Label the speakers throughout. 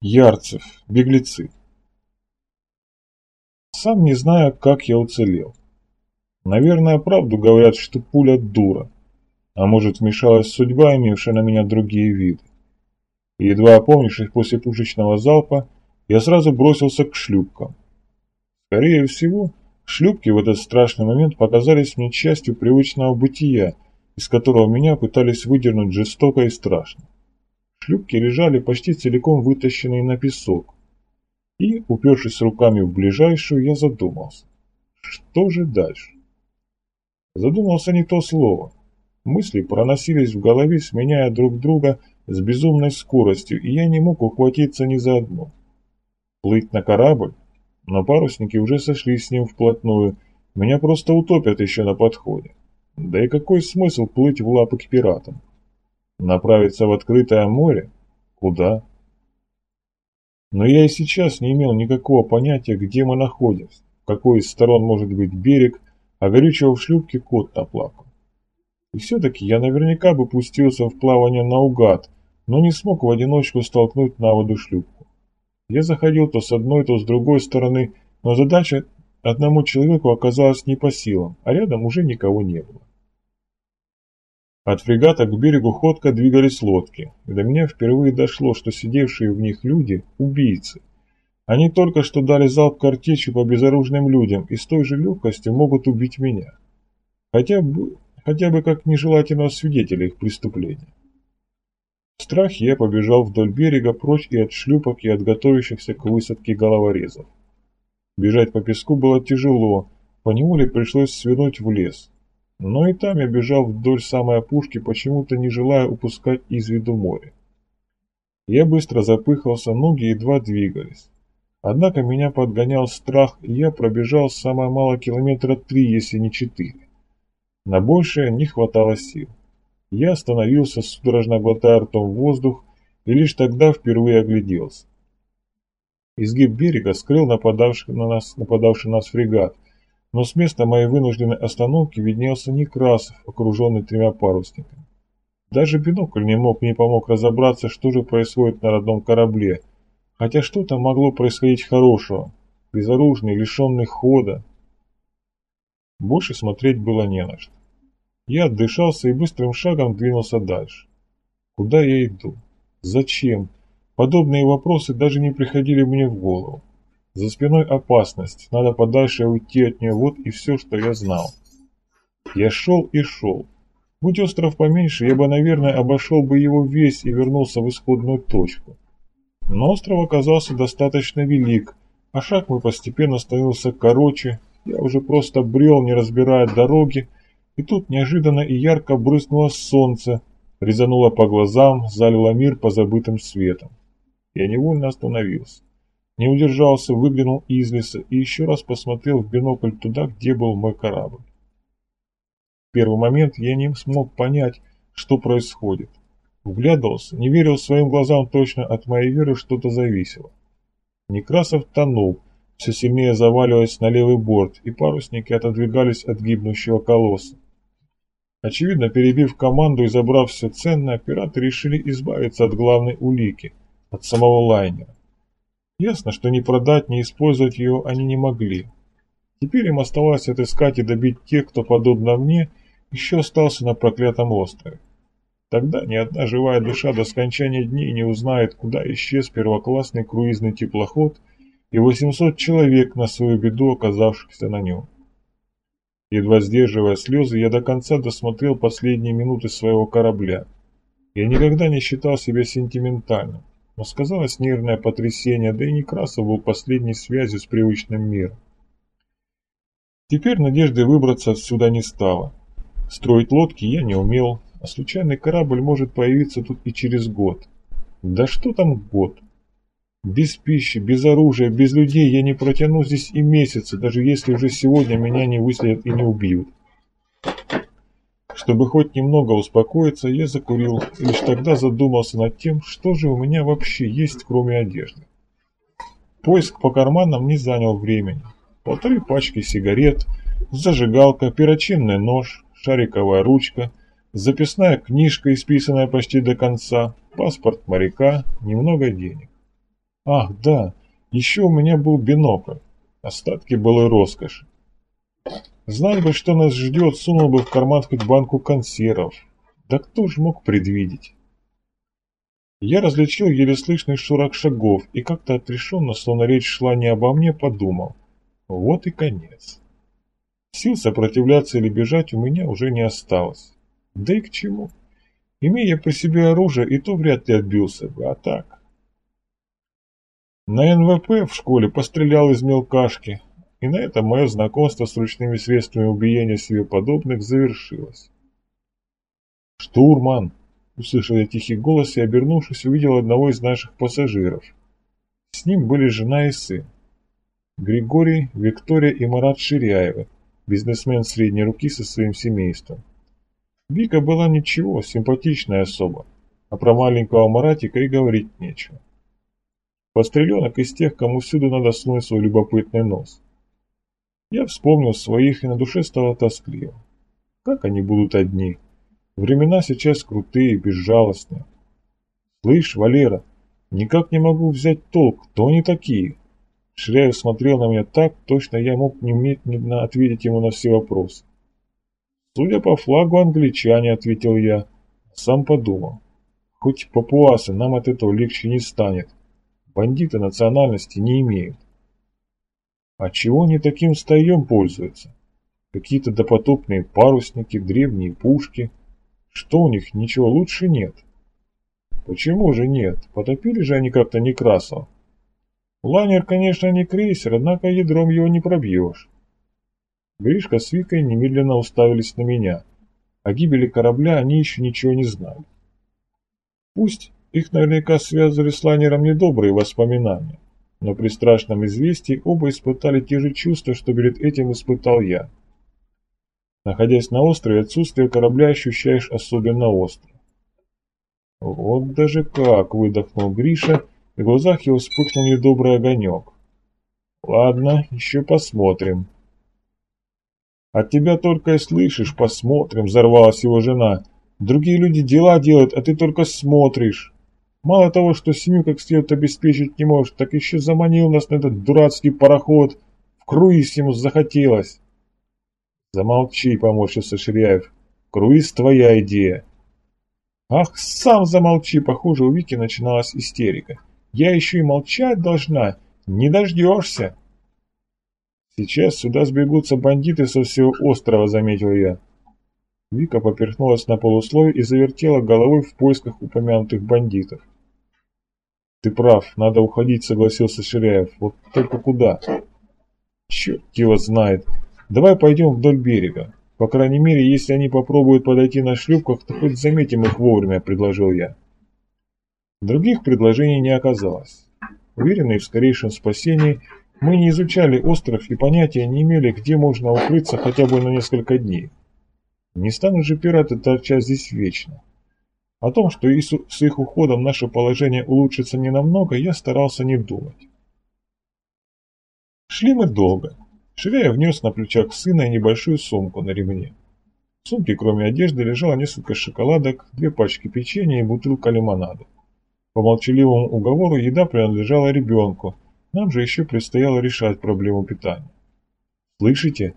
Speaker 1: Ярцев, беглецы. Сам не знаю, как я уцелел. Наверное, правду говорят, что пуля дура. А может, вмешалась судьба, имевшая на меня другие виды. едва опомнившись после пушечного залпа, я сразу бросился к шлюпкам. Скорее всего, шлюпки в этот страшный момент показались мне частью привычного бытия, из которого меня пытались выдернуть жестоко и страшно. Шлюпки лежали почти целиком вытащенные на песок. И, упершись руками в ближайшую, я задумался. Что же дальше? Задумался не то слово. Мысли проносились в голове, сменяя друг друга с безумной скоростью, и я не мог ухватиться ни за одну. Плыть на корабль? Но парусники уже сошли с ним вплотную. Меня просто утопят еще на подходе. Да и какой смысл плыть в лапы к пиратам? Направиться в открытое море? Куда? Но я и сейчас не имел никакого понятия, где мы находимся, в какой из сторон может быть берег, а горючего в шлюпке кот наплакал. И все-таки я наверняка бы пустился в плавание наугад, но не смог в одиночку столкнуть на воду шлюпку. Я заходил то с одной, то с другой стороны, но задача одному человеку оказалась не по силам, а рядом уже никого не было. От фрегата к берегу ходко двигались лодки, и до меня впервые дошло, что сидевшие в них люди – убийцы. Они только что дали залп картечью по безоружным людям и с той же легкостью могут убить меня. Хотя бы, хотя бы как нежелательного свидетеля их преступления. В страхе я побежал вдоль берега прочь и от шлюпок, и от готовящихся к высадке головорезов. Бежать по песку было тяжело, поневоле пришлось свернуть в лес. Но и там я бежал вдоль самой опушки, почему-то не желая упускать из виду море. Я быстро запыхался, ноги едва двигались. Однако меня подгонял страх, и я пробежал самое мало километра три, если не четыре. На большее не хватало сил. Я остановился, судорожно глотая ртом воздух, и лишь тогда впервые огляделся. Изгиб берега скрыл нападавший на нас, нападавший нас фрегат – но с места моей вынужденной остановки виднелся Некрасов, окруженный тремя парусниками. Даже бинокль не мог не помог разобраться, что же происходит на родном корабле, хотя что-то могло происходить хорошего, безоружный, лишенный хода. Больше смотреть было не на что. Я отдышался и быстрым шагом двинулся дальше. Куда я иду? Зачем? Подобные вопросы даже не приходили мне в голову. За спиной опасность, надо подальше уйти от нее, вот и все, что я знал. Я шел и шел. Будь остров поменьше, я бы, наверное, обошел бы его весь и вернулся в исходную точку. Но остров оказался достаточно велик, а шаг мой постепенно становился короче, я уже просто брел, не разбирая дороги, и тут неожиданно и ярко брызнуло солнце, резануло по глазам, залило мир позабытым светом. Я невольно остановился. Не удержался, выглянул из леса и еще раз посмотрел в бинокль туда, где был мой корабль. В первый момент я не смог понять, что происходит. Вглядывался, не верил своим глазам точно, от моей веры что-то зависело. Некрасов тонул, все сильнее заваливаясь на левый борт, и парусники отодвигались от гибнущего колосса. Очевидно, перебив команду и забрав все ценное, пираты решили избавиться от главной улики, от самого лайнера. Ясно, что ни продать, ни использовать ее они не могли. Теперь им оставалось отыскать и добить тех, кто, подобно мне, еще остался на проклятом острове. Тогда ни одна живая душа до скончания дней не узнает, куда исчез первоклассный круизный теплоход и 800 человек на свою беду, оказавшихся на нем. Едва сдерживая слезы, я до конца досмотрел последние минуты своего корабля. Я никогда не считал себя сентиментальным но сказалось нервное потрясение, да и Некрасов был последней связью с привычным миром. Теперь надежды выбраться отсюда не стало. Строить лодки я не умел, а случайный корабль может появиться тут и через год. Да что там год? Без пищи, без оружия, без людей я не протяну здесь и месяца, даже если уже сегодня меня не выследят и не убьют. Чтобы хоть немного успокоиться, я закурил лишь тогда задумался над тем, что же у меня вообще есть, кроме одежды. Поиск по карманам не занял времени. Полторы пачки сигарет, зажигалка, перочинный нож, шариковая ручка, записная книжка, исписанная почти до конца, паспорт моряка, немного денег. Ах, да, еще у меня был бинокль. Остатки былой роскоши. Знать бы, что нас ждет, сунул бы в карман хоть банку консервов. Да кто ж мог предвидеть? Я различил еле слышный шурок шагов и как-то отрешенно, словно речь шла не обо мне, подумал. Вот и конец. Сил сопротивляться или бежать у меня уже не осталось. Да и к чему? Имея при себе оружие, и то вряд ли отбился бы, а так... На НВП в школе пострелял из мелкашки, и на этом мое знакомство с ручными средствами убиения себе подобных завершилось. «Штурман!» — услышал я тихий голос и, обернувшись, увидел одного из наших пассажиров. С ним были жена и сын. Григорий, Виктория и Марат Ширяевы, бизнесмен средней руки со своим семейством. Вика была ничего, симпатичная особа, а про маленького Маратика и говорить нечего. Постреленок из тех, кому всюду надо снуть свой любопытный нос. Я вспомнил своих, и на душе стало тоскливо. Как они будут одни? Времена сейчас крутые, безжалостные. Слышь, Валера, никак не могу взять толк, кто они такие? Ширяев смотрел на меня так, точно я мог немедленно ответить ему на все вопросы. Судя по флагу, англичане, ответил я. Сам подумал. Хоть папуасы, нам от этого легче не станет. Бандиты национальности не имеют. А чего они таким стаем пользуются? Какие-то допотопные парусники, древние пушки. Что у них, ничего лучше нет? Почему же нет? Потопили же они как-то Некрасова. Лайнер, конечно, не крейсер, однако ядром его не пробьешь. Гришка с Викой немедленно уставились на меня. О гибели корабля они еще ничего не знали. Пусть их наверняка связывали с лайнером недобрые воспоминания, но при страшном известии оба испытали те же чувства, что перед этим испытал я. Находясь на острове, отсутствие корабля ощущаешь особенно остро. «Вот даже как!» – выдохнул Гриша, в глазах его вспыхнул недобрый огонек. «Ладно, еще посмотрим». «От тебя только и слышишь, посмотрим», – взорвалась его жена. «Другие люди дела делают, а ты только смотришь. Мало того, что семью как следует обеспечить не можешь, так еще заманил нас на этот дурацкий пароход. В круиз ему захотелось». «Замолчи», – поморщился Ширяев. «Круиз – твоя идея». «Ах, сам замолчи!» Похоже, у Вики начиналась истерика. Я еще и молчать должна. Не дождешься. Сейчас сюда сбегутся бандиты со всего острова, заметил я. Вика поперхнулась на полусловие и завертела головой в поисках упомянутых бандитов. «Ты прав, надо уходить», — согласился Ширяев. «Вот только куда?» «Черт его знает. Давай пойдем вдоль берега. По крайней мере, если они попробуют подойти на шлюпках, то хоть заметим их вовремя», — предложил я. Других предложений не оказалось. Уверенные в скорейшем спасении, мы не изучали остров и понятия не имели, где можно укрыться хотя бы на несколько дней. Не станут же пираты торчать здесь вечно. О том, что и с их уходом наше положение улучшится ненамного, я старался не думать. Шли мы долго. Ширяя внес на плечах сына небольшую сумку на ремне. В сумке, кроме одежды, лежало несколько шоколадок, две пачки печенья и бутылка лимонада. По молчаливому уговору еда принадлежала ребенку, нам же еще предстояло решать проблему питания. «Слышите?»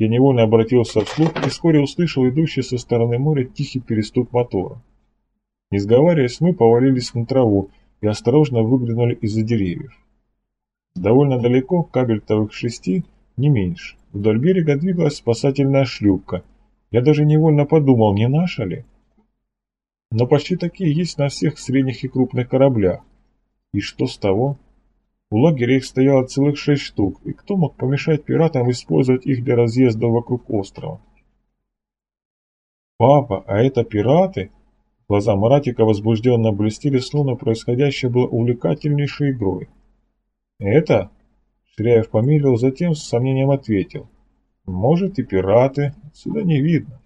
Speaker 1: Я невольно обратился вслух и вскоре услышал идущий со стороны моря тихий перестук мотора. Не сговариваясь, мы повалились на траву и осторожно выглянули из-за деревьев. Довольно далеко, кабельтовых шести, не меньше, вдоль берега двигалась спасательная шлюпка. Я даже невольно подумал, не наша ли? Но почти такие есть на всех средних и крупных кораблях. И что с того? У лагеря их стояло целых шесть штук, и кто мог помешать пиратам использовать их для разъезда вокруг острова? «Папа, а это пираты?» Глаза Маратика возбужденно блестели, словно происходящее было увлекательнейшей игрой. «Это?» Ширяев помедлил, затем с сомнением ответил. «Может и пираты, сюда не видно».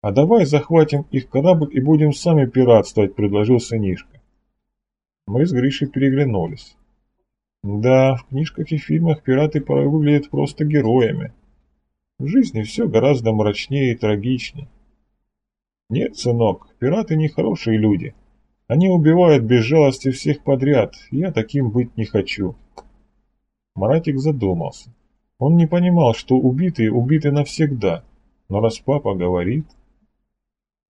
Speaker 1: «А давай захватим их корабль и будем сами пиратствовать», — предложил сынишка. Мы с Гришей переглянулись. Да, в книжках и фильмах пираты порой выглядят просто героями. В жизни все гораздо мрачнее и трагичнее. Нет, сынок, пираты не хорошие люди. Они убивают без жалости всех подряд, я таким быть не хочу. Маратик задумался. Он не понимал, что убитые убиты навсегда, но раз папа говорит...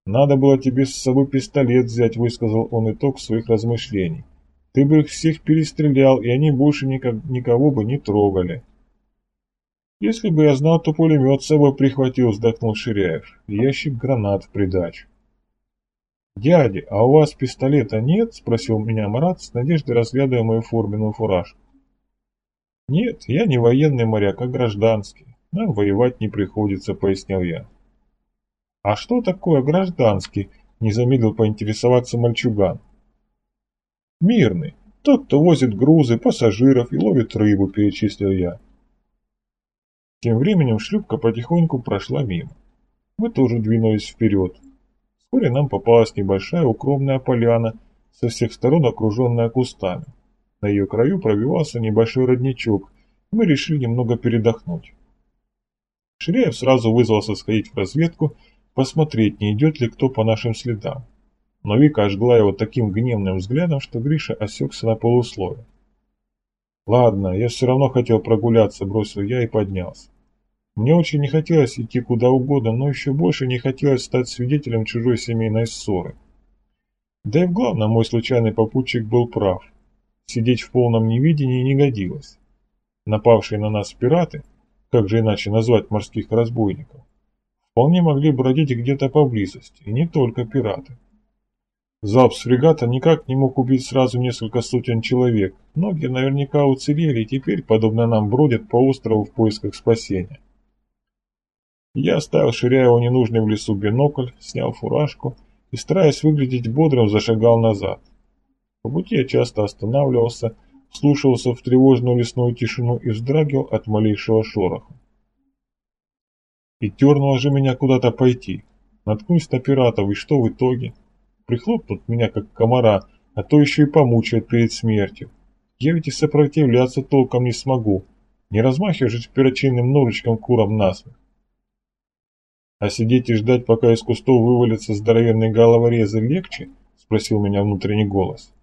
Speaker 1: «Надо было тебе с собой пистолет взять», — высказал он итог своих размышлений. «Ты бы их всех перестрелял, и они больше никак, никого бы не трогали». «Если бы я знал, то пулемет с собой прихватил», — вздохнул Ширяев. «Ящик гранат в придачу». «Дядя, а у вас пистолета нет?» — спросил меня Марат с надеждой, разглядывая мою форменную фуражку. «Нет, я не военный моряк, а гражданский. Нам воевать не приходится», — пояснил я. «А что такое гражданский?» — не замедлил поинтересоваться мальчуган. «Мирный. Тот, кто возит грузы, пассажиров и ловит рыбу», — перечислил я. Тем временем шлюпка потихоньку прошла мимо. Мы тоже двинулись вперед. Вскоре нам попалась небольшая укромная поляна, со всех сторон окруженная кустами. На ее краю пробивался небольшой родничок, и мы решили немного передохнуть. Ширяев сразу вызвался сходить в разведку, посмотреть, не идет ли кто по нашим следам. Но Вика ожгла его таким гневным взглядом, что Гриша осекся на полусловие. «Ладно, я все равно хотел прогуляться», — бросил я и поднялся. Мне очень не хотелось идти куда угодно, но еще больше не хотелось стать свидетелем чужой семейной ссоры. Да и в главном мой случайный попутчик был прав. Сидеть в полном невидении не годилось. Напавшие на нас пираты, как же иначе назвать морских разбойников, вполне могли бродить где-то поблизости, и не только пираты. Залп с фрегата никак не мог убить сразу несколько сотен человек. Многие наверняка уцелели и теперь, подобно нам, бродят по острову в поисках спасения. Я оставил Ширяеву ненужный в лесу бинокль, снял фуражку и, стараясь выглядеть бодрым, зашагал назад. По пути я часто останавливался, слушался в тревожную лесную тишину и вздрагивал от малейшего шороха. И тернуло же меня куда-то пойти. Наткнусь на пиратов, и что в итоге? Прихлопнут меня, как комара, а то еще и помучают перед смертью. Я ведь и сопротивляться толком не смогу. Не размахиваю же перочинным ножичком куром насмех. «А сидеть и ждать, пока из кустов вывалится здоровенный головорезы, легче?» – спросил меня внутренний голос.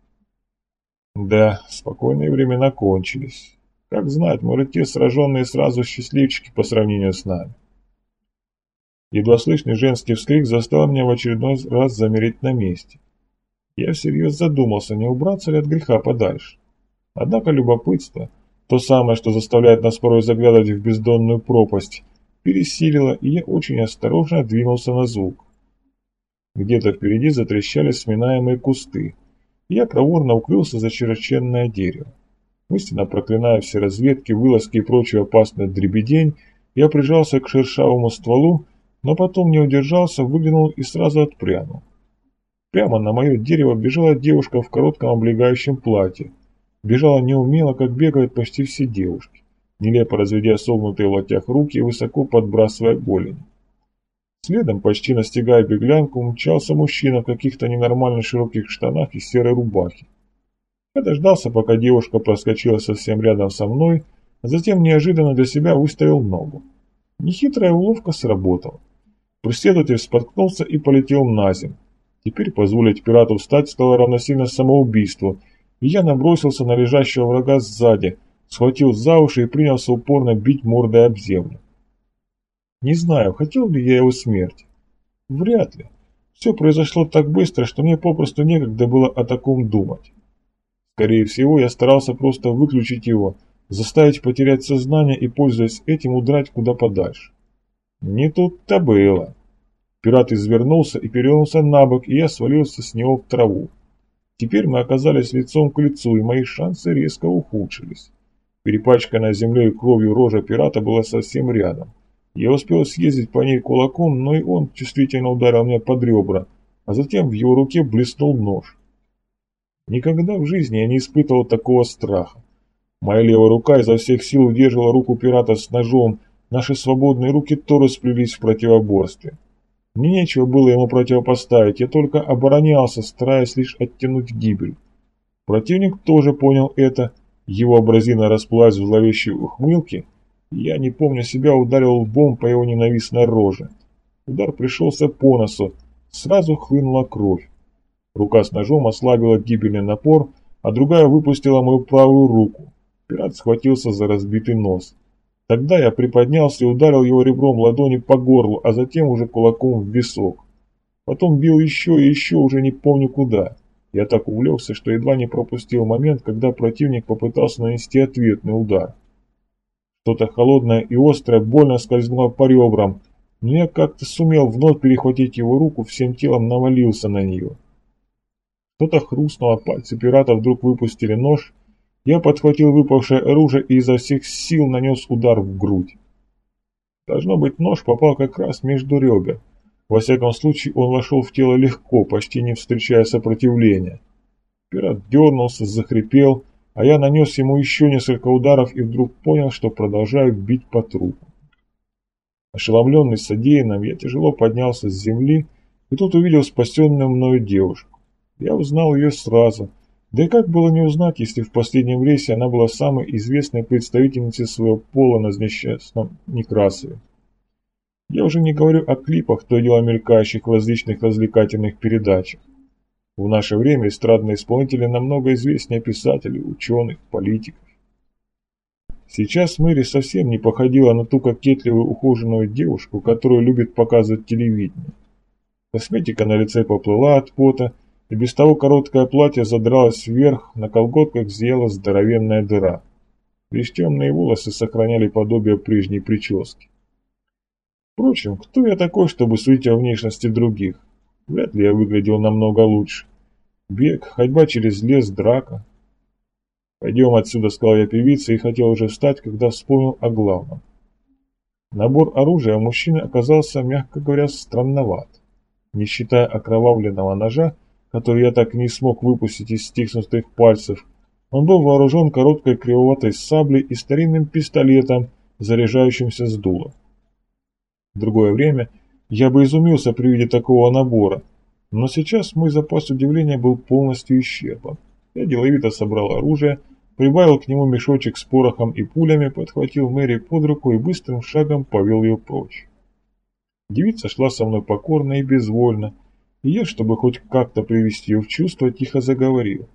Speaker 1: «Да, спокойные времена кончились. Как знать, может, те сраженные сразу счастливчики по сравнению с нами». Едва слышный женский вскрик заставил меня в очередной раз замереть на месте. Я всерьез задумался, не убраться ли от греха подальше. Однако любопытство, то самое, что заставляет нас порой заглядывать в бездонную пропасть, пересилило, и я очень осторожно двинулся на звук. Где-то впереди затрещали сминаемые кусты. Я проворно укрылся за широченное дерево. Мысленно проклиная все разведки, вылазки и прочую опасную дребедень, я прижался к шершавому стволу, но потом не удержался, выглянул и сразу отпрянул. Прямо на мое дерево бежала девушка в коротком облегающем платье. Бежала неумело, как бегают почти все девушки нелепо разведя согнутые в локтях руки и высоко подбрасывая голень. Следом, почти настигая беглянку, мчался мужчина в каких-то ненормально широких штанах и серой рубахе. Я дождался, пока девушка проскочила совсем рядом со мной, а затем неожиданно для себя выставил ногу. Нехитрая уловка сработала. Преследователь споткнулся и полетел на землю. Теперь позволить пирату встать стало равносильно самоубийству, и я набросился на лежащего врага сзади – схватил за уши и принялся упорно бить мордой об землю. Не знаю, хотел ли я его смерти. Вряд ли. Все произошло так быстро, что мне попросту некогда было о таком думать. Скорее всего, я старался просто выключить его, заставить потерять сознание и, пользуясь этим, удрать куда подальше. Не тут-то было. Пират извернулся и перевернулся на бок, и я свалился с него в траву. Теперь мы оказались лицом к лицу, и мои шансы резко ухудшились. Перепачканная землей кровью рожа пирата была совсем рядом. Я успел съездить по ней кулаком, но и он чувствительно ударил меня под ребра, а затем в его руке блеснул нож. Никогда в жизни я не испытывал такого страха. Моя левая рука изо всех сил удерживала руку пирата с ножом, наши свободные руки тоже сплелись в противоборстве. Мне нечего было ему противопоставить, я только оборонялся, стараясь лишь оттянуть гибель. Противник тоже понял это его образина расплылась в зловещей ухмылке, и я, не помня себя, ударил лбом по его ненавистной роже. Удар пришелся по носу, сразу хлынула кровь. Рука с ножом ослабила гибельный напор, а другая выпустила мою правую руку. Пират схватился за разбитый нос. Тогда я приподнялся и ударил его ребром ладони по горлу, а затем уже кулаком в висок. Потом бил еще и еще, уже не помню куда. Я так увлекся, что едва не пропустил момент, когда противник попытался нанести ответный удар. Что-то холодное и острое больно скользнуло по ребрам, но я как-то сумел вновь перехватить его руку, всем телом навалился на нее. Что-то хрустнуло, пальцы пирата вдруг выпустили нож, я подхватил выпавшее оружие и изо всех сил нанес удар в грудь. Должно быть, нож попал как раз между ребер. Во всяком случае, он вошел в тело легко, почти не встречая сопротивления. Пират дернулся, захрипел, а я нанес ему еще несколько ударов и вдруг понял, что продолжаю бить по трупу. Ошеломленный содеянным, я тяжело поднялся с земли и тут увидел спасенную мною девушку. Я узнал ее сразу – да и как было не узнать, если в последнем рейсе она была самой известной представительницей своего пола на несчастном Некрасове. Я уже не говорю о клипах, то дело мелькающих в различных развлекательных передачах. В наше время эстрадные исполнители намного известнее писателей, ученых, политиков. Сейчас Мэри совсем не походила на ту кокетливую ухоженную девушку, которую любит показывать телевидение. Косметика на лице поплыла от пота, и без того короткое платье задралось вверх, на колготках зияла здоровенная дыра. Лишь темные волосы сохраняли подобие прежней прически. Впрочем, кто я такой, чтобы судить о внешности других? Вряд ли я выглядел намного лучше. Бег, ходьба через лес, драка. «Пойдем отсюда», — сказал я певице и хотел уже встать, когда вспомнил о главном. Набор оружия мужчины оказался, мягко говоря, странноват. Не считая окровавленного ножа, который я так и не смог выпустить из стиснутых пальцев, он был вооружен короткой кривоватой саблей и старинным пистолетом, заряжающимся с дула. В другое время я бы изумился при виде такого набора, но сейчас мой запас удивления был полностью исчерпан. Я деловито собрал оружие, прибавил к нему мешочек с порохом и пулями, подхватил Мэри под руку и быстрым шагом повел ее прочь. Девица шла со мной покорно и безвольно, и я, чтобы хоть как-то привести ее в чувство, тихо заговорил.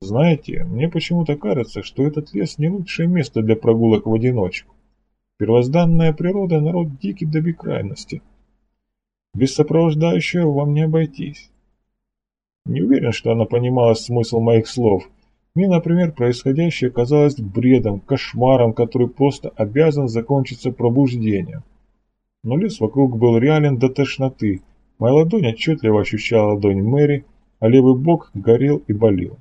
Speaker 1: Знаете, мне почему-то кажется, что этот лес не лучшее место для прогулок в одиночку. Первозданная природа – народ дикий до бескрайности. Без сопровождающего вам не обойтись. Не уверен, что она понимала смысл моих слов. Мне, например, происходящее казалось бредом, кошмаром, который просто обязан закончиться пробуждением. Но лес вокруг был реален до тошноты – Моя ладонь отчетливо ощущала ладонь Мэри, а левый бок горел и болел.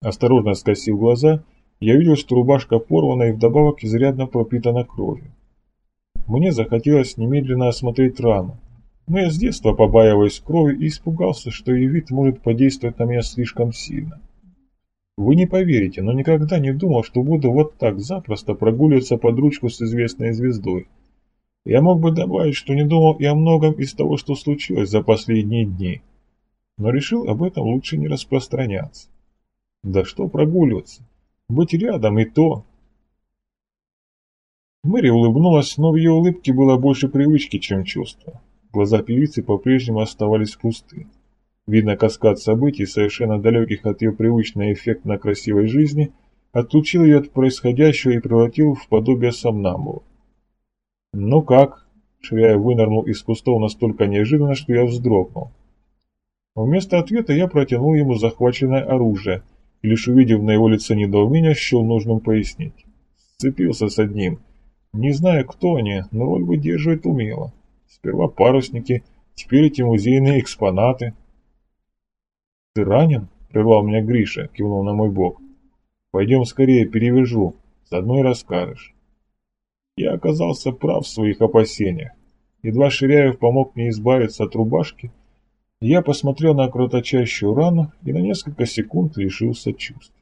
Speaker 1: Осторожно скосив глаза, я видел, что рубашка порвана и вдобавок изрядно пропитана кровью. Мне захотелось немедленно осмотреть рану, но я с детства побаиваюсь крови и испугался, что ее вид может подействовать на меня слишком сильно. Вы не поверите, но никогда не думал, что буду вот так запросто прогуливаться под ручку с известной звездой. Я мог бы добавить, что не думал и о многом из того, что случилось за последние дни, но решил об этом лучше не распространяться. Да что прогуливаться, быть рядом и то. Мэри улыбнулась, но в ее улыбке было больше привычки, чем чувства. Глаза певицы по-прежнему оставались пусты. Видно, каскад событий, совершенно далеких от ее привычной эффектно красивой жизни, отлучил ее от происходящего и превратил в подобие сомнамбула. «Ну как?» Ширяев вынырнул из кустов настолько неожиданно, что я вздрогнул. Вместо ответа я протянул ему захваченное оружие, и лишь увидев на его лице недоумение, счел нужным пояснить. Сцепился с одним. Не знаю, кто они, но роль выдерживает умело. Сперва парусники, теперь эти музейные экспонаты. «Ты ранен?» — прервал меня Гриша, кивнул на мой бок. «Пойдем скорее, перевяжу, заодно и расскажешь». Я оказался прав в своих опасениях. Едва Ширяев помог мне избавиться от рубашки, я посмотрел на кровоточащую рану и на несколько секунд лишился чувств.